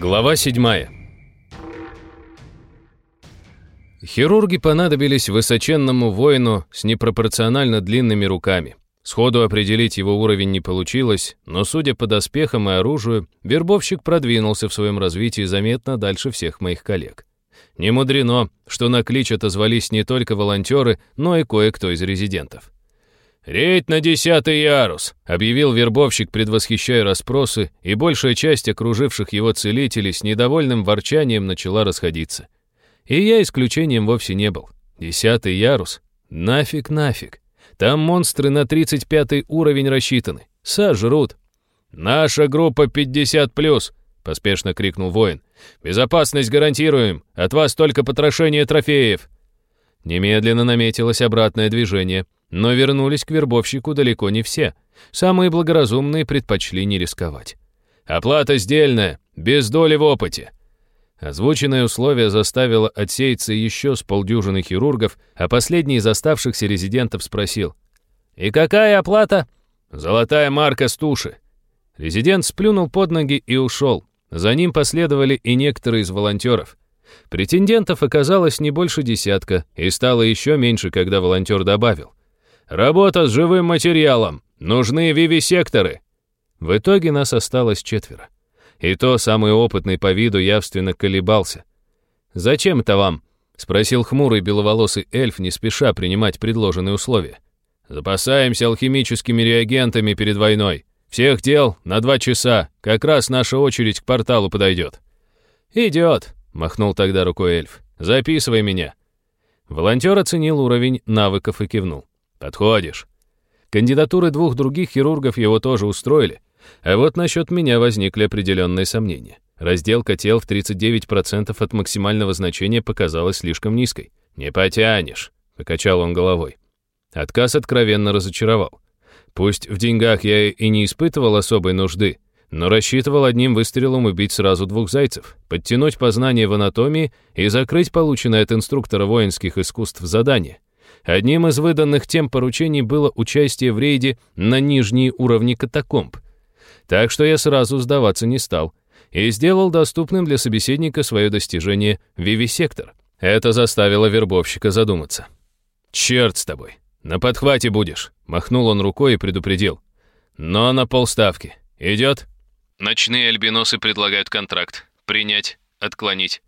Глава 7 Хирурги понадобились высоченному воину с непропорционально длинными руками. Сходу определить его уровень не получилось, но, судя по доспехам и оружию, вербовщик продвинулся в своем развитии заметно дальше всех моих коллег. Не мудрено, что на клич отозвались не только волонтеры, но и кое-кто из резидентов. «Рейд на десятый ярус!» — объявил вербовщик, предвосхищая расспросы, и большая часть окруживших его целителей с недовольным ворчанием начала расходиться. И я исключением вовсе не был. Десятый ярус? Нафиг, нафиг. Там монстры на 35 уровень рассчитаны. Сожрут. «Наша группа 50+,» — поспешно крикнул воин. «Безопасность гарантируем. От вас только потрошение трофеев». Немедленно наметилось обратное движение — но вернулись к вербовщику далеко не все. Самые благоразумные предпочли не рисковать. «Оплата сдельная, без доли в опыте». Озвученное условие заставило отсеяться еще с полдюжины хирургов, а последний из оставшихся резидентов спросил. «И какая оплата?» «Золотая марка с туши». Резидент сплюнул под ноги и ушел. За ним последовали и некоторые из волонтеров. Претендентов оказалось не больше десятка, и стало еще меньше, когда волонтер добавил. Работа с живым материалом. Нужны вивисекторы. В итоге нас осталось четверо. И то самый опытный по виду явственно колебался. «Зачем это вам?» — спросил хмурый беловолосый эльф, не спеша принимать предложенные условия. «Запасаемся алхимическими реагентами перед войной. Всех дел на два часа. Как раз наша очередь к порталу подойдет». «Идет», — махнул тогда рукой эльф. «Записывай меня». Волонтер оценил уровень навыков и кивнул. «Подходишь». Кандидатуры двух других хирургов его тоже устроили, а вот насчет меня возникли определенные сомнения. Разделка тел в 39% от максимального значения показалась слишком низкой. «Не потянешь», — покачал он головой. Отказ откровенно разочаровал. Пусть в деньгах я и не испытывал особой нужды, но рассчитывал одним выстрелом убить сразу двух зайцев, подтянуть познание в анатомии и закрыть полученное от инструктора воинских искусств задание. Одним из выданных тем поручений было участие в рейде на нижние уровни катакомб. Так что я сразу сдаваться не стал и сделал доступным для собеседника свое достижение «Вивисектор». Это заставило вербовщика задуматься. «Черт с тобой! На подхвате будешь!» — махнул он рукой и предупредил. «Но на полставки. Идет?» «Ночные альбиносы предлагают контракт. Принять. Отклонить.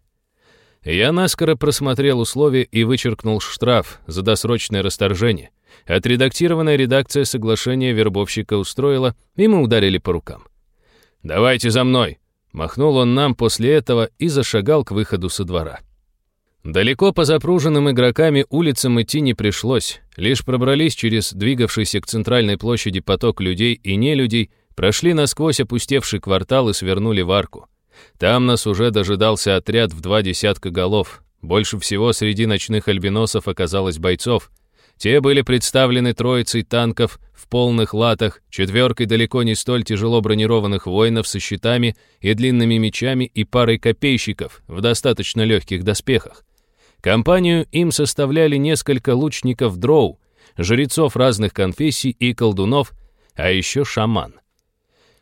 Я наскоро просмотрел условия и вычеркнул штраф за досрочное расторжение. Отредактированная редакция соглашения вербовщика устроила, и мы ударили по рукам. «Давайте за мной!» — махнул он нам после этого и зашагал к выходу со двора. Далеко по запруженным игроками улицам идти не пришлось, лишь пробрались через двигавшийся к центральной площади поток людей и нелюдей, прошли насквозь опустевший квартал и свернули в арку. Там нас уже дожидался отряд в два десятка голов. Больше всего среди ночных альбиносов оказалось бойцов. Те были представлены троицей танков в полных латах, четверкой далеко не столь тяжело бронированных воинов со щитами и длинными мечами и парой копейщиков в достаточно легких доспехах. Компанию им составляли несколько лучников дроу, жрецов разных конфессий и колдунов, а еще шаман.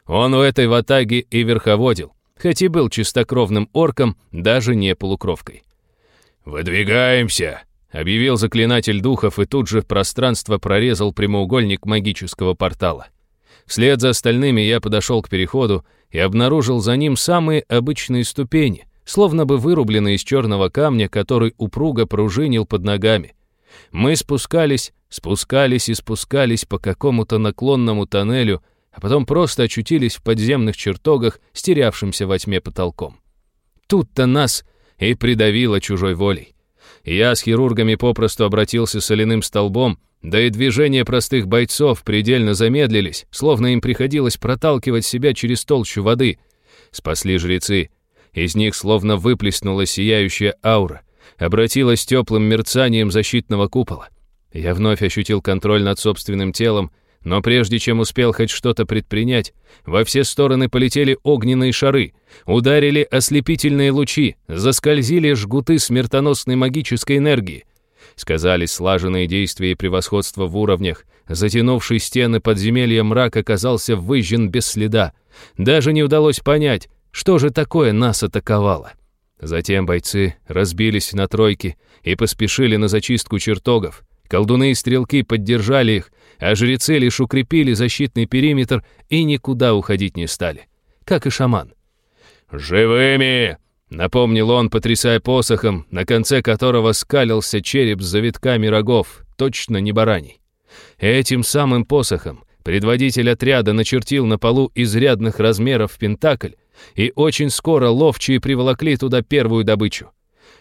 Он у этой ватаги и верховодил хоть и был чистокровным орком, даже не полукровкой. «Выдвигаемся!» — объявил заклинатель духов, и тут же пространство прорезал прямоугольник магического портала. Вслед за остальными я подошел к переходу и обнаружил за ним самые обычные ступени, словно бы вырубленные из черного камня, который упруго пружинил под ногами. Мы спускались, спускались и спускались по какому-то наклонному тоннелю — а потом просто очутились в подземных чертогах, стерявшимся во тьме потолком. Тут-то нас и придавило чужой волей. Я с хирургами попросту обратился соляным столбом, да и движения простых бойцов предельно замедлились, словно им приходилось проталкивать себя через толщу воды. Спасли жрецы. Из них словно выплеснула сияющая аура, обратилась теплым мерцанием защитного купола. Я вновь ощутил контроль над собственным телом, но прежде чем успел хоть что-то предпринять, во все стороны полетели огненные шары, ударили ослепительные лучи, заскользили жгуты смертоносной магической энергии. Сказались слаженные действия и превосходство в уровнях, затянувший стены подземелья мрак оказался выжжен без следа. Даже не удалось понять, что же такое нас атаковало. Затем бойцы разбились на тройки и поспешили на зачистку чертогов. Колдуны и стрелки поддержали их, а жрецы лишь укрепили защитный периметр и никуда уходить не стали. Как и шаман. «Живыми!» — напомнил он, потрясая посохом, на конце которого скалился череп с завитками рогов, точно не бараний. Этим самым посохом предводитель отряда начертил на полу изрядных размеров пентакль, и очень скоро ловчие приволокли туда первую добычу.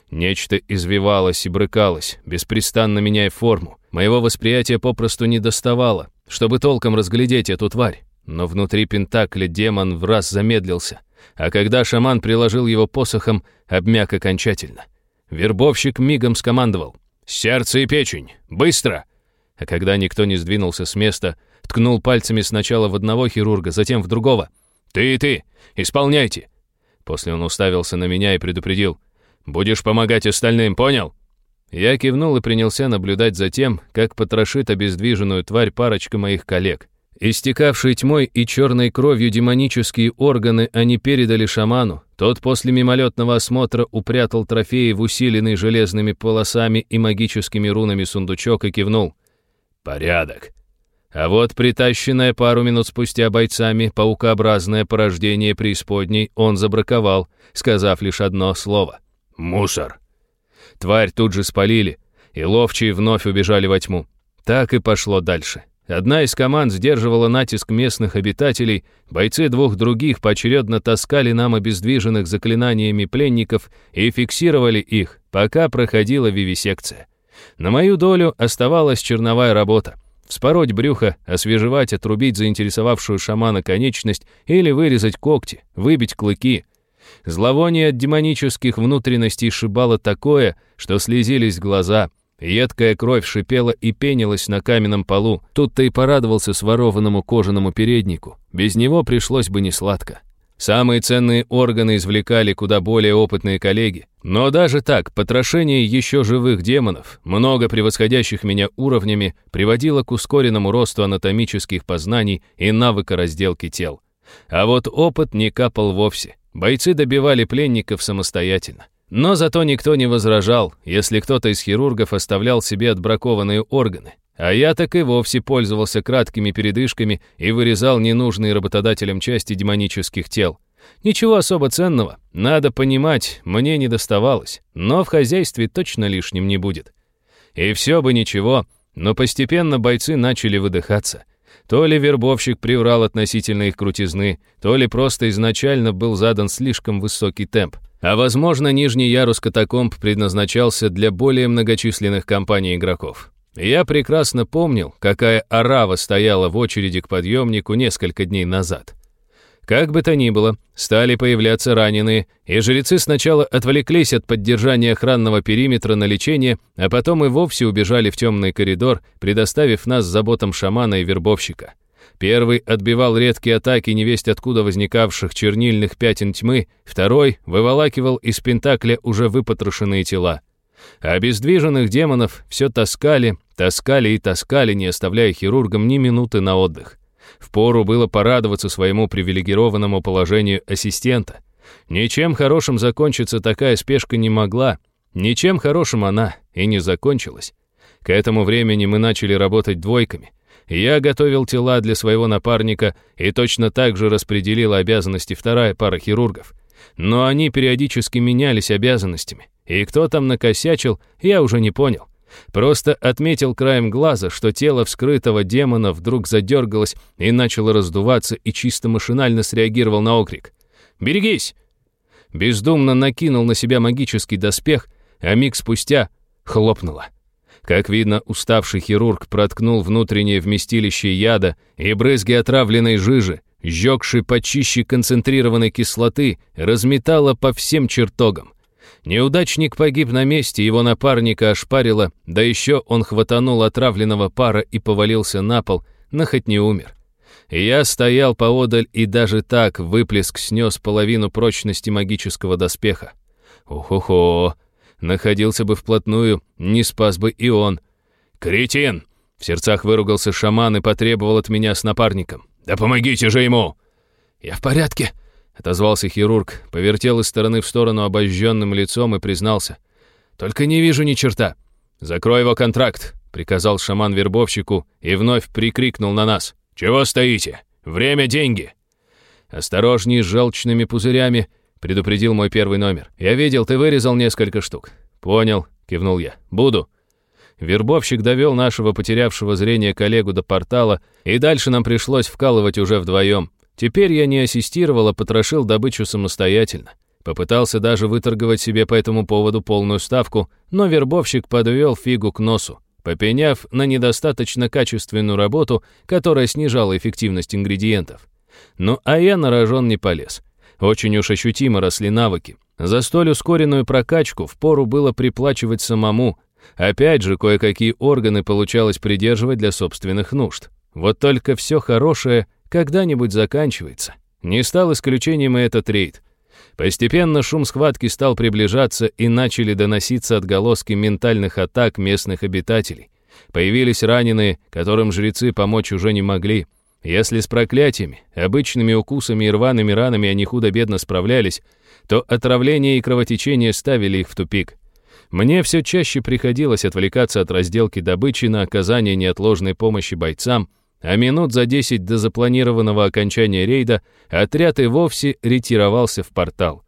Нечто извивалось и брыкалось, беспрестанно меняя форму. Моего восприятия попросту не доставало, чтобы толком разглядеть эту тварь. Но внутри Пентакля демон в раз замедлился, а когда шаман приложил его посохом, обмяк окончательно. Вербовщик мигом скомандовал «Сердце и печень! Быстро!» А когда никто не сдвинулся с места, ткнул пальцами сначала в одного хирурга, затем в другого. «Ты и ты! Исполняйте!» После он уставился на меня и предупредил – Будешь помогать остальным, понял?» Я кивнул и принялся наблюдать за тем, как потрошит обездвиженную тварь парочка моих коллег. Истекавшие тьмой и черной кровью демонические органы они передали шаману. Тот после мимолетного осмотра упрятал трофеи в усиленный железными полосами и магическими рунами сундучок и кивнул. «Порядок». А вот притащенное пару минут спустя бойцами паукообразное порождение преисподней он забраковал, сказав лишь одно слово — «Мусор!» Тварь тут же спалили, и ловчие вновь убежали во тьму. Так и пошло дальше. Одна из команд сдерживала натиск местных обитателей, бойцы двух других поочередно таскали нам обездвиженных заклинаниями пленников и фиксировали их, пока проходила вивисекция. На мою долю оставалась черновая работа. Вспороть брюхо, освежевать, отрубить заинтересовавшую шамана конечность или вырезать когти, выбить клыки — Зловоние от демонических внутренностей шибало такое, что слезились глаза. Едкая кровь шипела и пенилась на каменном полу. Тут-то и порадовался сворованному кожаному переднику. Без него пришлось бы несладко. Самые ценные органы извлекали куда более опытные коллеги. Но даже так, потрошение еще живых демонов, много превосходящих меня уровнями, приводило к ускоренному росту анатомических познаний и навыка разделки тел. А вот опыт не капал вовсе. Бойцы добивали пленников самостоятельно. Но зато никто не возражал, если кто-то из хирургов оставлял себе отбракованные органы. А я так и вовсе пользовался краткими передышками и вырезал ненужные работодателям части демонических тел. Ничего особо ценного, надо понимать, мне не доставалось, но в хозяйстве точно лишним не будет. И все бы ничего, но постепенно бойцы начали выдыхаться – то ли вербовщик приврал относительно их крутизны, то ли просто изначально был задан слишком высокий темп. А возможно, нижний ярус катакомб предназначался для более многочисленных компаний игроков. Я прекрасно помнил, какая арава стояла в очереди к подъемнику несколько дней назад. Как бы то ни было, стали появляться раненые, и жрецы сначала отвлеклись от поддержания охранного периметра на лечение, а потом и вовсе убежали в темный коридор, предоставив нас заботам шамана и вербовщика. Первый отбивал редкие атаки невесть откуда возникавших чернильных пятен тьмы, второй выволакивал из пентакля уже выпотрошенные тела. А обездвиженных демонов все таскали, таскали и таскали, не оставляя хирургам ни минуты на отдых. Впору было порадоваться своему привилегированному положению ассистента. Ничем хорошим закончиться такая спешка не могла. Ничем хорошим она и не закончилась. К этому времени мы начали работать двойками. Я готовил тела для своего напарника и точно так же распределил обязанности вторая пара хирургов. Но они периодически менялись обязанностями, и кто там накосячил, я уже не понял. Просто отметил краем глаза, что тело вскрытого демона вдруг задергалось и начало раздуваться, и чисто машинально среагировал на окрик. «Берегись!» Бездумно накинул на себя магический доспех, а миг спустя хлопнуло. Как видно, уставший хирург проткнул внутреннее вместилище яда и брызги отравленной жижи, сжегший почище концентрированной кислоты, разметало по всем чертогам. Неудачник погиб на месте, его напарника ошпарило, да еще он хватанул отравленного пара и повалился на пол, но хоть не умер. Я стоял поодаль, и даже так выплеск снес половину прочности магического доспеха. Ухо-хо! Находился бы вплотную, не спас бы и он. «Кретин!» — в сердцах выругался шаман и потребовал от меня с напарником. «Да помогите же ему!» «Я в порядке!» Отозвался хирург, повертел из стороны в сторону обожженным лицом и признался. «Только не вижу ни черта!» «Закрой его контракт!» — приказал шаман вербовщику и вновь прикрикнул на нас. «Чего стоите? Время — деньги!» «Осторожней с желчными пузырями!» — предупредил мой первый номер. «Я видел, ты вырезал несколько штук». «Понял», — кивнул я. «Буду». Вербовщик довел нашего потерявшего зрение коллегу до портала, и дальше нам пришлось вкалывать уже вдвоем. Теперь я не ассистировал, а потрошил добычу самостоятельно. Попытался даже выторговать себе по этому поводу полную ставку, но вербовщик подвел фигу к носу, попеняв на недостаточно качественную работу, которая снижала эффективность ингредиентов. Ну а я на рожон не полез. Очень уж ощутимо росли навыки. За столь ускоренную прокачку впору было приплачивать самому. Опять же, кое-какие органы получалось придерживать для собственных нужд. Вот только все хорошее когда-нибудь заканчивается. Не стал исключением и этот рейд. Постепенно шум схватки стал приближаться и начали доноситься отголоски ментальных атак местных обитателей. Появились раненые, которым жрецы помочь уже не могли. Если с проклятиями, обычными укусами и рваными ранами они худо-бедно справлялись, то отравление и кровотечение ставили их в тупик. Мне все чаще приходилось отвлекаться от разделки добычи на оказание неотложной помощи бойцам, а минут за 10 до запланированного окончания рейда отряд и вовсе ретировался в портал.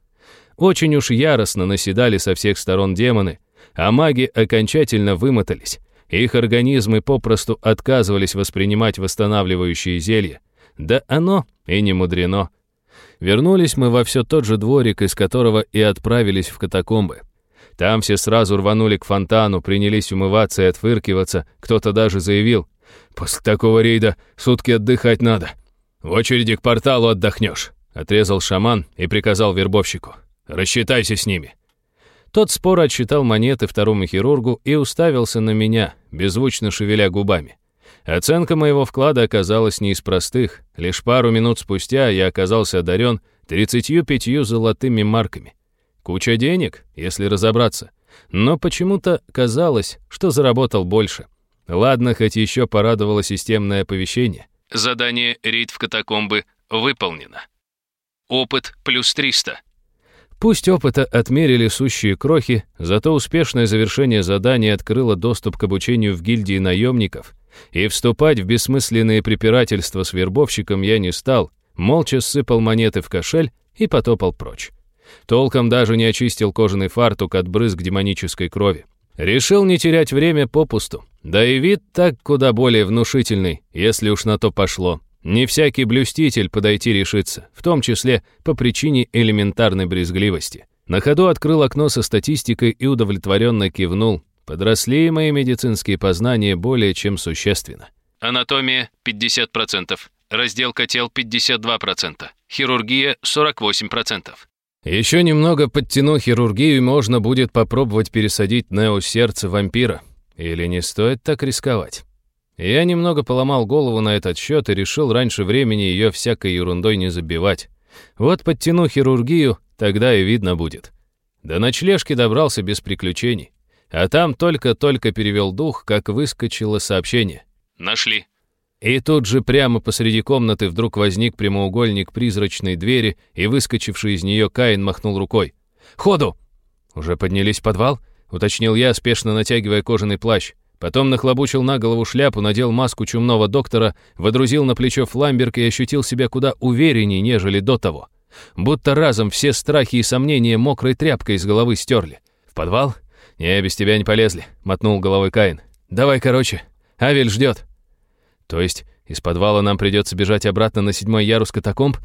Очень уж яростно наседали со всех сторон демоны, а маги окончательно вымотались. Их организмы попросту отказывались воспринимать восстанавливающие зелья. Да оно и не мудрено. Вернулись мы во все тот же дворик, из которого и отправились в катакомбы. Там все сразу рванули к фонтану, принялись умываться и отвыркиваться. Кто-то даже заявил, После такого рейда сутки отдыхать надо. В очереди к порталу отдохнешь», — отрезал шаман и приказал вербовщику. «Рассчитайся с ними». Тот споро отсчитал монеты второму хирургу и уставился на меня, беззвучно шевеля губами. Оценка моего вклада оказалась не из простых. Лишь пару минут спустя я оказался одарен 35 золотыми марками. Куча денег, если разобраться. Но почему-то казалось, что заработал больше — Ладно, хоть еще порадовало системное оповещение. Задание «Рейд в катакомбы» выполнено. Опыт плюс 300. Пусть опыта отмерили сущие крохи, зато успешное завершение задания открыло доступ к обучению в гильдии наемников, и вступать в бессмысленные препирательства с вербовщиком я не стал, молча сыпал монеты в кошель и потопал прочь. Толком даже не очистил кожаный фартук от брызг демонической крови. Решил не терять время попусту. Да и вид так куда более внушительный, если уж на то пошло. Не всякий блюститель подойти решится, в том числе по причине элементарной брезгливости. На ходу открыл окно со статистикой и удовлетворенно кивнул. Подросли мои медицинские познания более чем существенно. Анатомия – 50%, разделка тел – 52%, хирургия – 48%. Еще немного подтяну хирургию, и можно будет попробовать пересадить нео-сердце вампира – или не стоит так рисковать? Я немного поломал голову на этот счет и решил раньше времени ее всякой ерундой не забивать. Вот подтяну хирургию, тогда и видно будет. До ночлежки добрался без приключений. А там только-только перевел дух, как выскочило сообщение. «Нашли». И тут же прямо посреди комнаты вдруг возник прямоугольник призрачной двери, и выскочивший из нее Каин махнул рукой. «Ходу!» Уже поднялись в подвал? уточнил я, спешно натягивая кожаный плащ. Потом нахлобучил на голову шляпу, надел маску чумного доктора, водрузил на плечо фламберг и ощутил себя куда увереннее, нежели до того. Будто разом все страхи и сомнения мокрой тряпкой из головы стерли. «В подвал? Не, без тебя не полезли», — мотнул головой Каин. «Давай короче. Авель ждет». «То есть из подвала нам придется бежать обратно на седьмой ярус катакомб?»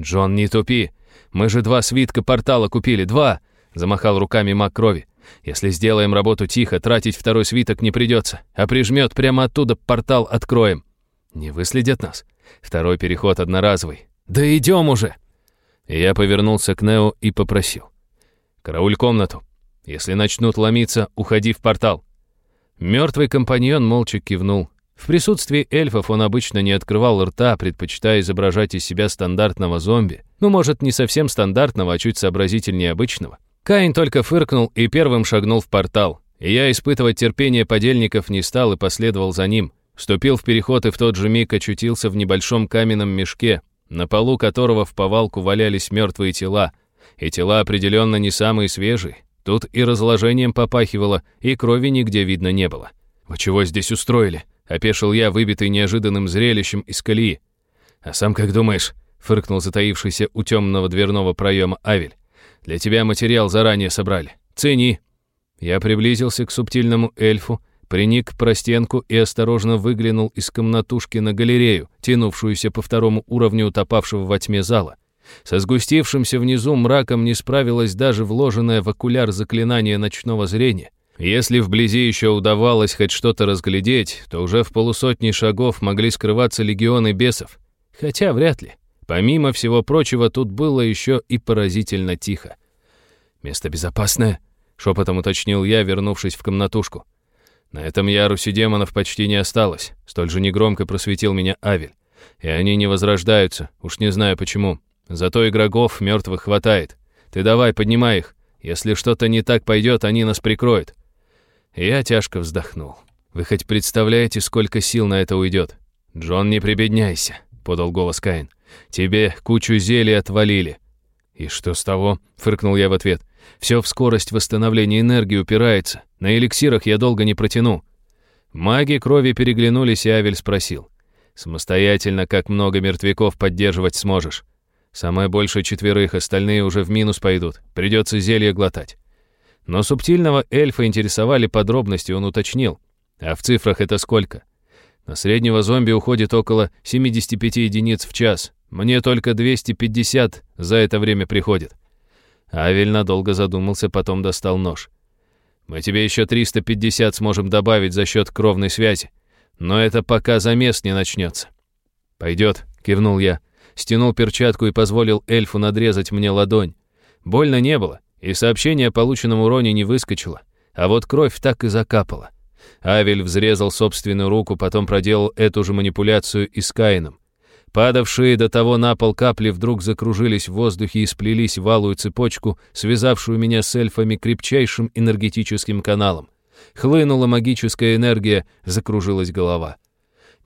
«Джон, не тупи. Мы же два свитка портала купили. Два!» — замахал руками Мак крови. Если сделаем работу тихо, тратить второй свиток не придется, а прижмет прямо оттуда портал откроем. Не выследят нас. Второй переход одноразовый. Да идем уже!» Я повернулся к Нео и попросил. «Карауль комнату. Если начнут ломиться, уходи в портал». Мертвый компаньон молча кивнул. В присутствии эльфов он обычно не открывал рта, предпочитая изображать из себя стандартного зомби. Ну, может, не совсем стандартного, а чуть сообразительнее обычного. Каин только фыркнул и первым шагнул в портал. И я испытывать терпение подельников не стал и последовал за ним. Вступил в переход и в тот же миг очутился в небольшом каменном мешке, на полу которого в повалку валялись мертвые тела. И тела определенно не самые свежие. Тут и разложением попахивало, и крови нигде видно не было. «Вы чего здесь устроили?» — опешил я, выбитый неожиданным зрелищем из колеи. «А сам как думаешь?» — фыркнул затаившийся у темного дверного проема Авель. Для тебя материал заранее собрали. Цени!» Я приблизился к субтильному эльфу, приник к простенку и осторожно выглянул из комнатушки на галерею, тянувшуюся по второму уровню утопавшего во тьме зала. Со сгустившимся внизу мраком не справилась даже вложенная в окуляр заклинание ночного зрения. Если вблизи еще удавалось хоть что-то разглядеть, то уже в полусотни шагов могли скрываться легионы бесов. Хотя вряд ли. Помимо всего прочего, тут было еще и поразительно тихо. «Место безопасное?» — шепотом уточнил я, вернувшись в комнатушку. На этом ярусе демонов почти не осталось, столь же негромко просветил меня Авель. И они не возрождаются, уж не знаю почему. Зато игроков мертвых хватает. Ты давай, поднимай их. Если что-то не так пойдет, они нас прикроют. Я тяжко вздохнул. Вы хоть представляете, сколько сил на это уйдет? Джон, не прибедняйся, подал голос Каин. Тебе кучу зелий отвалили». «И что с того?» — фыркнул я в ответ. «Все в скорость восстановления энергии упирается. На эликсирах я долго не протяну». Маги крови переглянулись, и Авель спросил. «Самостоятельно как много мертвяков поддерживать сможешь?» «Самое больше четверых, остальные уже в минус пойдут. Придется зелье глотать». Но субтильного эльфа интересовали подробности, он уточнил. «А в цифрах это сколько?» «На среднего зомби уходит около 75 единиц в час, мне только 250 за это время приходит». Авель надолго задумался, потом достал нож. «Мы тебе еще 350 сможем добавить за счет кровной связи, но это пока замес не начнется». «Пойдет», — кивнул я, стянул перчатку и позволил эльфу надрезать мне ладонь. Больно не было, и сообщение о полученном уроне не выскочило, а вот кровь так и закапала. Авель взрезал собственную руку, потом проделал эту же манипуляцию и с Каином. Падавшие до того на пол капли вдруг закружились в воздухе и сплелись в алую цепочку, связавшую меня с эльфами крепчайшим энергетическим каналом. Хлынула магическая энергия, закружилась голова.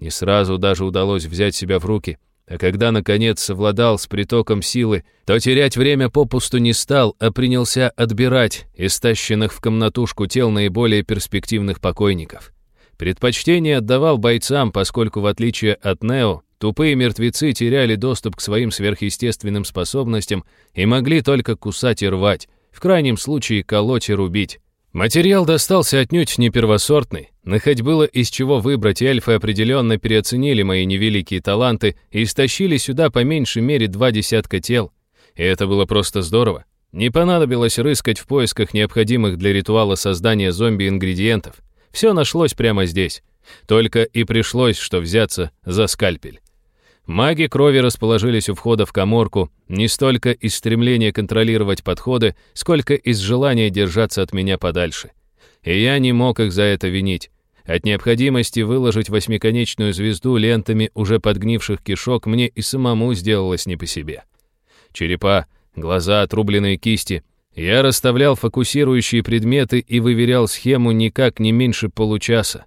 Не сразу даже удалось взять себя в руки. А когда, наконец, совладал с притоком силы, то терять время попусту не стал, а принялся отбирать истащенных в комнатушку тел наиболее перспективных покойников. Предпочтение отдавал бойцам, поскольку, в отличие от Нео, Тупые мертвецы теряли доступ к своим сверхъестественным способностям и могли только кусать и рвать, в крайнем случае колоть и рубить. Материал достался отнюдь не первосортный, но хоть было из чего выбрать, эльфы определенно переоценили мои невеликие таланты и стащили сюда по меньшей мере два десятка тел. И это было просто здорово. Не понадобилось рыскать в поисках необходимых для ритуала создания зомби ингредиентов. Все нашлось прямо здесь. Только и пришлось, что взяться за скальпель. Маги крови расположились у входа в коморку не столько из стремления контролировать подходы, сколько из желания держаться от меня подальше. И я не мог их за это винить. От необходимости выложить восьмиконечную звезду лентами уже подгнивших кишок мне и самому сделалось не по себе. Черепа, глаза, отрубленные кисти. Я расставлял фокусирующие предметы и выверял схему никак не меньше получаса.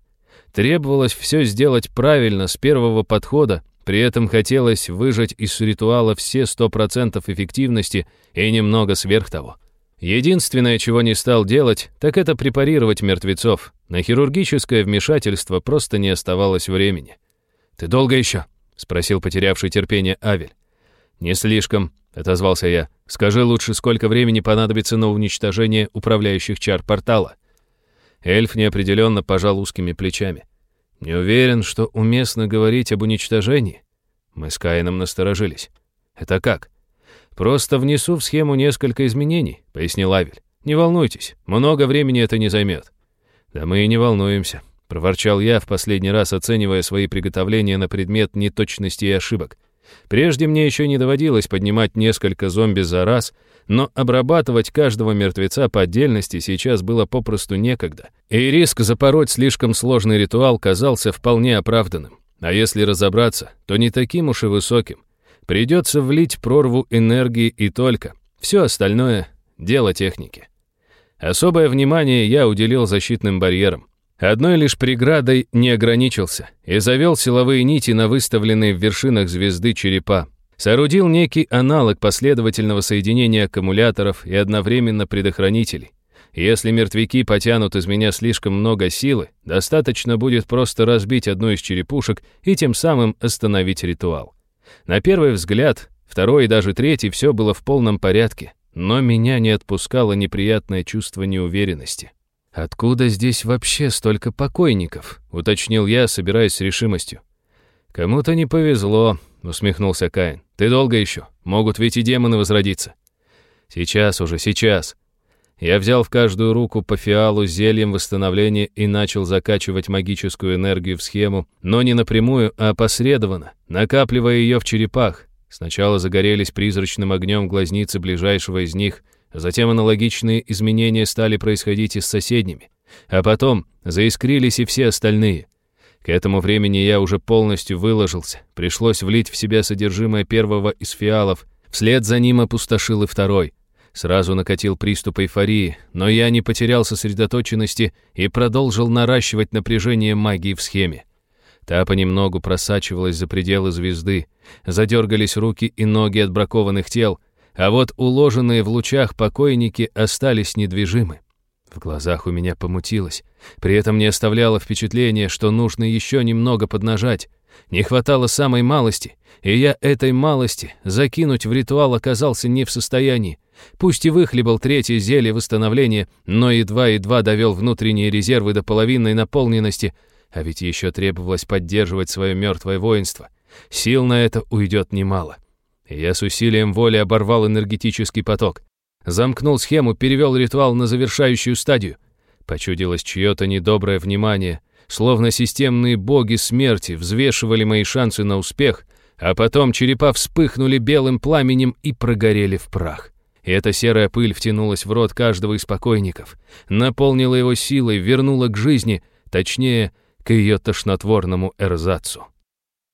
Требовалось все сделать правильно с первого подхода, при этом хотелось выжать из ритуала все 100% эффективности и немного сверх того. Единственное, чего не стал делать, так это препарировать мертвецов. На хирургическое вмешательство просто не оставалось времени. «Ты долго еще?» — спросил потерявший терпение Авель. «Не слишком», — отозвался я. «Скажи лучше, сколько времени понадобится на уничтожение управляющих чар портала?» Эльф неопределенно пожал узкими плечами. Не уверен, что уместно говорить об уничтожении. Мы с Каином насторожились. Это как? Просто внесу в схему несколько изменений, пояснил Авель. Не волнуйтесь, много времени это не займет. Да мы и не волнуемся, проворчал я в последний раз, оценивая свои приготовления на предмет неточности и ошибок. Прежде мне еще не доводилось поднимать несколько зомби за раз, но обрабатывать каждого мертвеца по отдельности сейчас было попросту некогда, и риск запороть слишком сложный ритуал казался вполне оправданным. А если разобраться, то не таким уж и высоким. Придется влить прорву энергии и только. Все остальное — дело техники. Особое внимание я уделил защитным барьерам. Одной лишь преградой не ограничился и завел силовые нити на выставленные в вершинах звезды черепа. Соорудил некий аналог последовательного соединения аккумуляторов и одновременно предохранителей. Если мертвяки потянут из меня слишком много силы, достаточно будет просто разбить одну из черепушек и тем самым остановить ритуал. На первый взгляд, второй и даже третий все было в полном порядке, но меня не отпускало неприятное чувство неуверенности. «Откуда здесь вообще столько покойников?» — уточнил я, собираясь с решимостью. «Кому-то не повезло», — усмехнулся Каин. «Ты долго еще? Могут ведь и демоны возродиться». «Сейчас уже, сейчас». Я взял в каждую руку по фиалу с зельем восстановления и начал закачивать магическую энергию в схему, но не напрямую, а посредованно, накапливая ее в черепах. Сначала загорелись призрачным огнем глазницы ближайшего из них, затем аналогичные изменения стали происходить и с соседними. А потом заискрились и все остальные — к этому времени я уже полностью выложился. Пришлось влить в себя содержимое первого из фиалов. Вслед за ним опустошил и второй. Сразу накатил приступ эйфории, но я не потерял сосредоточенности и продолжил наращивать напряжение магии в схеме. Та понемногу просачивалась за пределы звезды. Задергались руки и ноги от бракованных тел, а вот уложенные в лучах покойники остались недвижимы. В глазах у меня помутилось. При этом не оставляло впечатления, что нужно еще немного поднажать. Не хватало самой малости, и я этой малости закинуть в ритуал оказался не в состоянии. Пусть и выхлебал третье зелье восстановления, но едва-едва довел внутренние резервы до половинной наполненности, а ведь еще требовалось поддерживать свое мертвое воинство. Сил на это уйдет немало. Я с усилием воли оборвал энергетический поток. Замкнул схему, перевел ритуал на завершающую стадию. Почудилось чье-то недоброе внимание, словно системные боги смерти взвешивали мои шансы на успех, а потом черепа вспыхнули белым пламенем и прогорели в прах. И эта серая пыль втянулась в рот каждого из покойников, наполнила его силой, вернула к жизни, точнее, к ее тошнотворному эрзацу.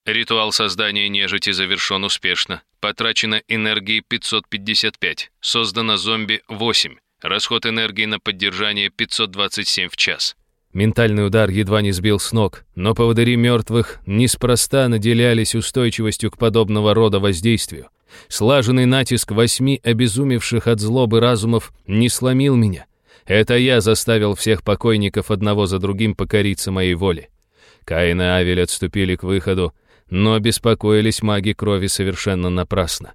Ритуал создания нежити завершен успешно. Потрачено энергии 555. Создано зомби 8. Расход энергии на поддержание 527 в час. Ментальный удар едва не сбил с ног, но поводыри мертвых неспроста наделялись устойчивостью к подобного рода воздействию. Слаженный натиск восьми обезумевших от злобы разумов не сломил меня. Это я заставил всех покойников одного за другим покориться моей воле. Каин и Авель отступили к выходу, но беспокоились маги крови совершенно напрасно.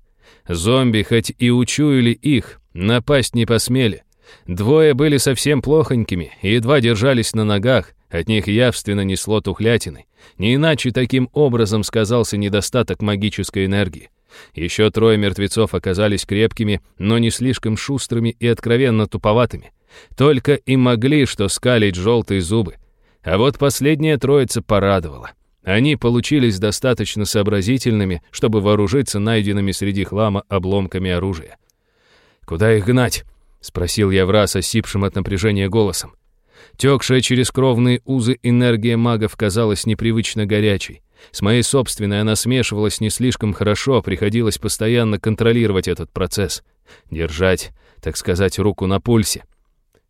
Зомби хоть и учуяли их, напасть не посмели. Двое были совсем плохонькими и едва держались на ногах, от них явственно несло тухлятины. Не иначе таким образом сказался недостаток магической энергии. Еще трое мертвецов оказались крепкими, но не слишком шустрыми и откровенно туповатыми. Только и могли что скалить желтые зубы. А вот последняя троица порадовала. Они получились достаточно сообразительными, чтобы вооружиться найденными среди хлама обломками оружия. «Куда их гнать?» — спросил я враз осипшим от напряжения голосом. Текшая через кровные узы энергия магов казалась непривычно горячей. С моей собственной она смешивалась не слишком хорошо, приходилось постоянно контролировать этот процесс. Держать, так сказать, руку на пульсе.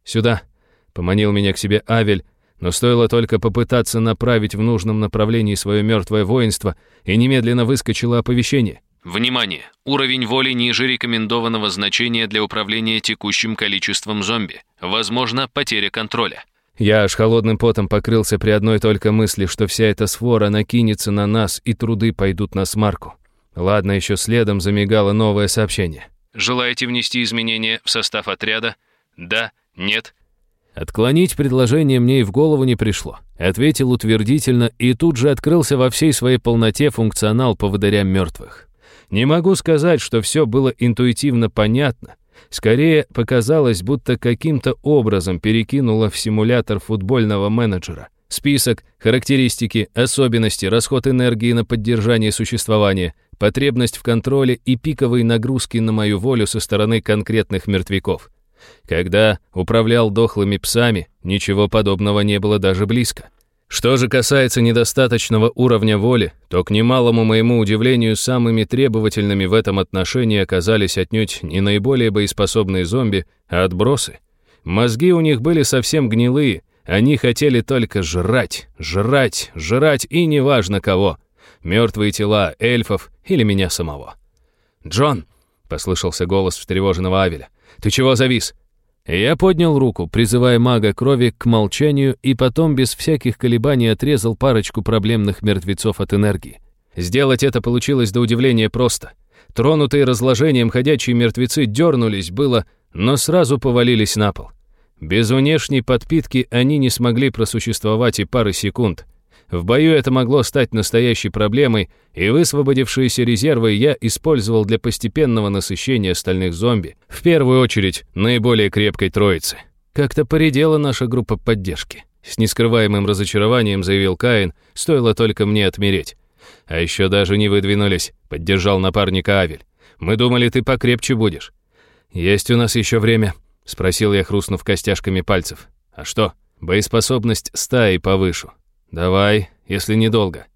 «Сюда!» — поманил меня к себе Авель, но стоило только попытаться направить в нужном направлении свое мертвое воинство, и немедленно выскочило оповещение. Внимание! Уровень воли ниже рекомендованного значения для управления текущим количеством зомби. Возможно, потеря контроля. Я аж холодным потом покрылся при одной только мысли, что вся эта свора накинется на нас и труды пойдут на смарку. Ладно, еще следом замигало новое сообщение. Желаете внести изменения в состав отряда? Да, нет, Отклонить предложение мне и в голову не пришло. Ответил утвердительно и тут же открылся во всей своей полноте функционал поводыря мертвых. Не могу сказать, что все было интуитивно понятно. Скорее, показалось, будто каким-то образом перекинуло в симулятор футбольного менеджера. Список, характеристики, особенности, расход энергии на поддержание существования, потребность в контроле и пиковые нагрузки на мою волю со стороны конкретных мертвяков. Когда управлял дохлыми псами, ничего подобного не было даже близко. Что же касается недостаточного уровня воли, то, к немалому моему удивлению, самыми требовательными в этом отношении оказались отнюдь не наиболее боеспособные зомби, а отбросы. Мозги у них были совсем гнилые, они хотели только жрать, жрать, жрать и неважно кого. Мертвые тела эльфов или меня самого. «Джон!» — послышался голос встревоженного Авеля. Ты чего завис?» Я поднял руку, призывая мага крови к молчанию, и потом без всяких колебаний отрезал парочку проблемных мертвецов от энергии. Сделать это получилось до удивления просто. Тронутые разложением ходячие мертвецы дернулись было, но сразу повалились на пол. Без внешней подпитки они не смогли просуществовать и пары секунд — в бою это могло стать настоящей проблемой, и высвободившиеся резервы я использовал для постепенного насыщения остальных зомби, в первую очередь наиболее крепкой троицы. Как-то поредела наша группа поддержки. С нескрываемым разочарованием заявил Каин, стоило только мне отмереть. А еще даже не выдвинулись, поддержал напарника Авель. Мы думали, ты покрепче будешь. Есть у нас еще время, спросил я, хрустнув костяшками пальцев. А что? Боеспособность стаи повышу. «Давай, если недолго».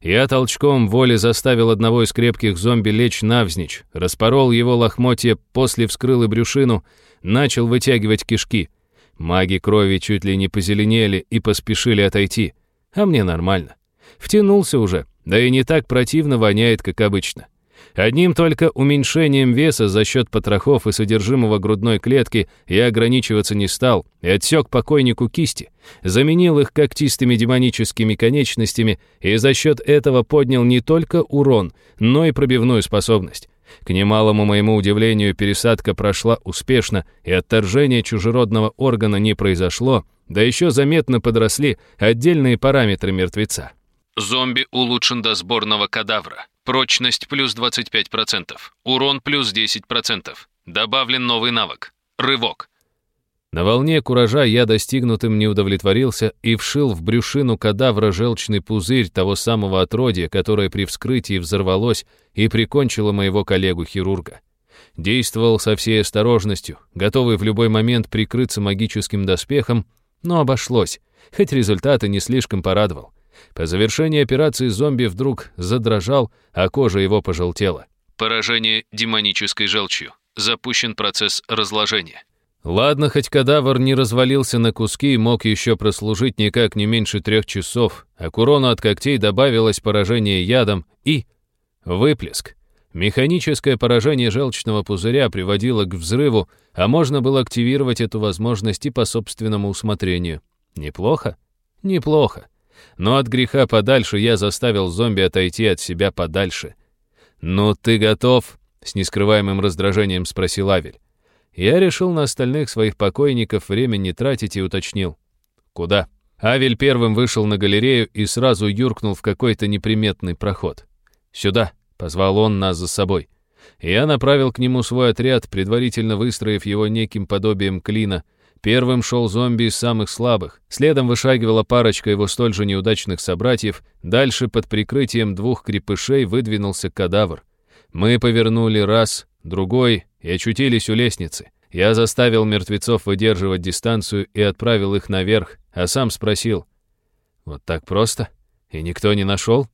Я толчком воли заставил одного из крепких зомби лечь навзничь, распорол его лохмотья после вскрыл и брюшину, начал вытягивать кишки. Маги крови чуть ли не позеленели и поспешили отойти. А мне нормально. Втянулся уже, да и не так противно воняет, как обычно. Одним только уменьшением веса за счет потрохов и содержимого грудной клетки я ограничиваться не стал и отсек покойнику кисти, заменил их когтистыми демоническими конечностями и за счет этого поднял не только урон, но и пробивную способность. К немалому моему удивлению, пересадка прошла успешно, и отторжение чужеродного органа не произошло, да еще заметно подросли отдельные параметры мертвеца. Зомби улучшен до сборного кадавра. Прочность плюс 25%. Урон плюс 10%. Добавлен новый навык. Рывок. На волне куража я достигнутым не удовлетворился и вшил в брюшину кадавра желчный пузырь того самого отродья, которое при вскрытии взорвалось и прикончило моего коллегу-хирурга. Действовал со всей осторожностью, готовый в любой момент прикрыться магическим доспехом, но обошлось, хоть результаты не слишком порадовал. По завершении операции зомби вдруг задрожал, а кожа его пожелтела. Поражение демонической желчью. Запущен процесс разложения. Ладно, хоть кадавр не развалился на куски и мог еще прослужить никак не меньше трех часов, а к урону от когтей добавилось поражение ядом и... Выплеск. Механическое поражение желчного пузыря приводило к взрыву, а можно было активировать эту возможность и по собственному усмотрению. Неплохо? Неплохо но от греха подальше я заставил зомби отойти от себя подальше. «Ну, ты готов?» — с нескрываемым раздражением спросил Авель. Я решил на остальных своих покойников время не тратить и уточнил. «Куда?» Авель первым вышел на галерею и сразу юркнул в какой-то неприметный проход. «Сюда!» — позвал он нас за собой. Я направил к нему свой отряд, предварительно выстроив его неким подобием клина, Первым шел зомби из самых слабых, следом вышагивала парочка его столь же неудачных собратьев, дальше под прикрытием двух крепышей выдвинулся кадавр. Мы повернули раз, другой и очутились у лестницы. Я заставил мертвецов выдерживать дистанцию и отправил их наверх, а сам спросил. «Вот так просто? И никто не нашел?»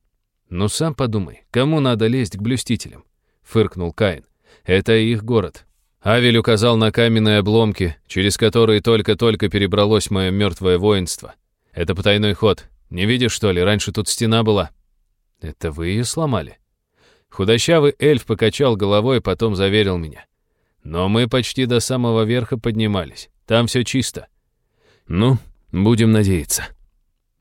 «Ну сам подумай, кому надо лезть к блюстителям?» — фыркнул Каин. «Это их город. Авель указал на каменные обломки, через которые только-только перебралось мое мертвое воинство. Это потайной ход. Не видишь, что ли? Раньше тут стена была. Это вы ее сломали? Худощавый эльф покачал головой, потом заверил меня. Но мы почти до самого верха поднимались. Там все чисто. Ну, будем надеяться.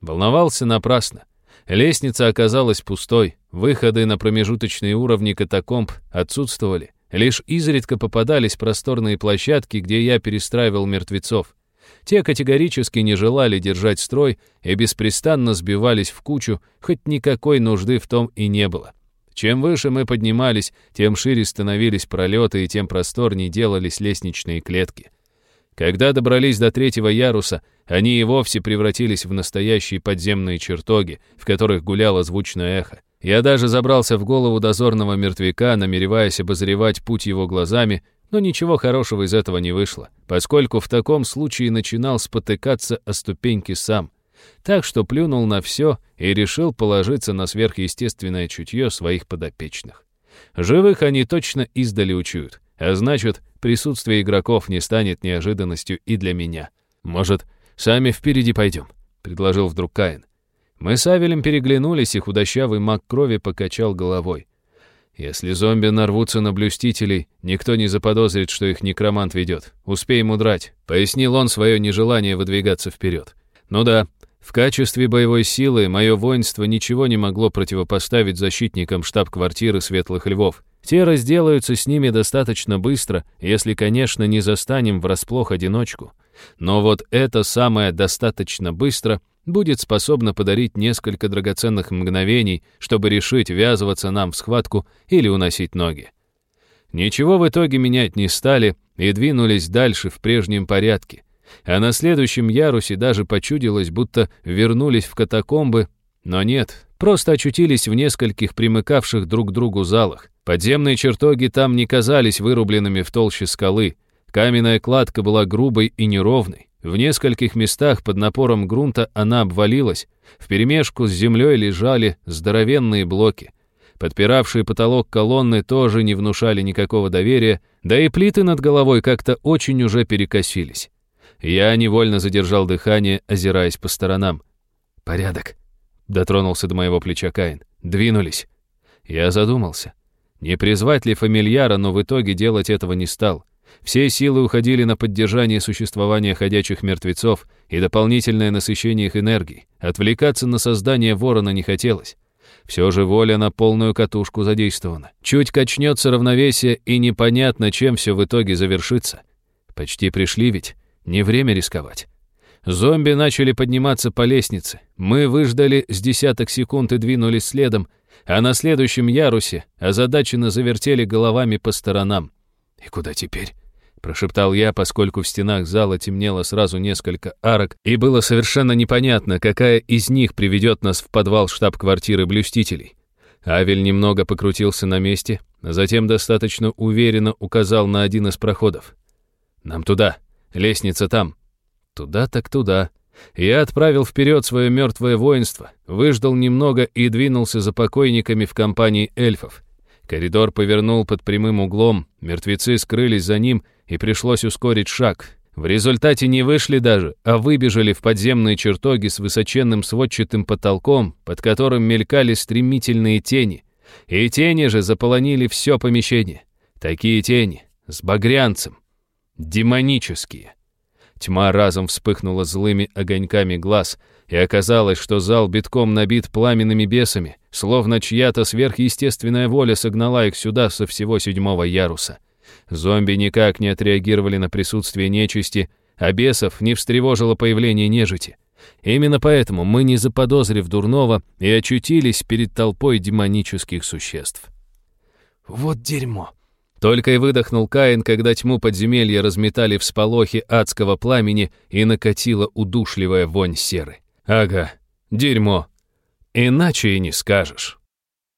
Волновался напрасно. Лестница оказалась пустой, выходы на промежуточные уровни катакомб отсутствовали. Лишь изредка попадались просторные площадки, где я перестраивал мертвецов. Те категорически не желали держать строй и беспрестанно сбивались в кучу, хоть никакой нужды в том и не было. Чем выше мы поднимались, тем шире становились пролеты и тем просторнее делались лестничные клетки. Когда добрались до третьего яруса, они и вовсе превратились в настоящие подземные чертоги, в которых гуляло звучное эхо. Я даже забрался в голову дозорного мертвяка, намереваясь обозревать путь его глазами, но ничего хорошего из этого не вышло, поскольку в таком случае начинал спотыкаться о ступеньки сам. Так что плюнул на все и решил положиться на сверхъестественное чутье своих подопечных. Живых они точно издали учуют, а значит, присутствие игроков не станет неожиданностью и для меня. Может, сами впереди пойдем, предложил вдруг Каин. Мы с Авелем переглянулись, и худощавый маг крови покачал головой. «Если зомби нарвутся на блюстителей, никто не заподозрит, что их некромант ведет. Успеем удрать», — пояснил он свое нежелание выдвигаться вперед. «Ну да, в качестве боевой силы мое воинство ничего не могло противопоставить защитникам штаб-квартиры Светлых Львов. Те разделаются с ними достаточно быстро, если, конечно, не застанем врасплох одиночку. Но вот это самое достаточно быстро будет способно подарить несколько драгоценных мгновений, чтобы решить, ввязываться нам в схватку или уносить ноги. Ничего в итоге менять не стали и двинулись дальше в прежнем порядке. А на следующем ярусе даже почудилось, будто вернулись в катакомбы, но нет, просто очутились в нескольких примыкавших друг к другу залах. Подземные чертоги там не казались вырубленными в толще скалы — Каменная кладка была грубой и неровной. В нескольких местах под напором грунта она обвалилась. Вперемешку с землей лежали здоровенные блоки. Подпиравшие потолок колонны тоже не внушали никакого доверия, да и плиты над головой как-то очень уже перекосились. Я невольно задержал дыхание, озираясь по сторонам. «Порядок», — дотронулся до моего плеча Каин. «Двинулись». Я задумался. Не призвать ли фамильяра, но в итоге делать этого не стал. Все силы уходили на поддержание существования ходячих мертвецов и дополнительное насыщение их энергии. Отвлекаться на создание ворона не хотелось. Все же воля на полную катушку задействована. Чуть качнется равновесие, и непонятно, чем все в итоге завершится. Почти пришли ведь, не время рисковать. Зомби начали подниматься по лестнице. Мы выждали с десяток секунд и двинулись следом, а на следующем ярусе озадаченно завертели головами по сторонам. «И куда теперь?» Прошептал я, поскольку в стенах зала темнело сразу несколько арок, и было совершенно непонятно, какая из них приведет нас в подвал штаб-квартиры блюстителей. Авель немного покрутился на месте, а затем достаточно уверенно указал на один из проходов. «Нам туда. Лестница там». «Туда так туда». Я отправил вперед свое мертвое воинство, выждал немного и двинулся за покойниками в компании эльфов. Коридор повернул под прямым углом, мертвецы скрылись за ним — и пришлось ускорить шаг. В результате не вышли даже, а выбежали в подземные чертоги с высоченным сводчатым потолком, под которым мелькали стремительные тени. И тени же заполонили все помещение. Такие тени, с багрянцем. Демонические. Тьма разом вспыхнула злыми огоньками глаз, и оказалось, что зал битком набит пламенными бесами, словно чья-то сверхъестественная воля согнала их сюда со всего седьмого яруса. Зомби никак не отреагировали на присутствие нечисти, а бесов не встревожило появление нежити. Именно поэтому мы, не заподозрив дурного, и очутились перед толпой демонических существ. «Вот дерьмо!» Только и выдохнул Каин, когда тьму подземелья разметали всполохи адского пламени и накатила удушливая вонь серы. «Ага, дерьмо. Иначе и не скажешь».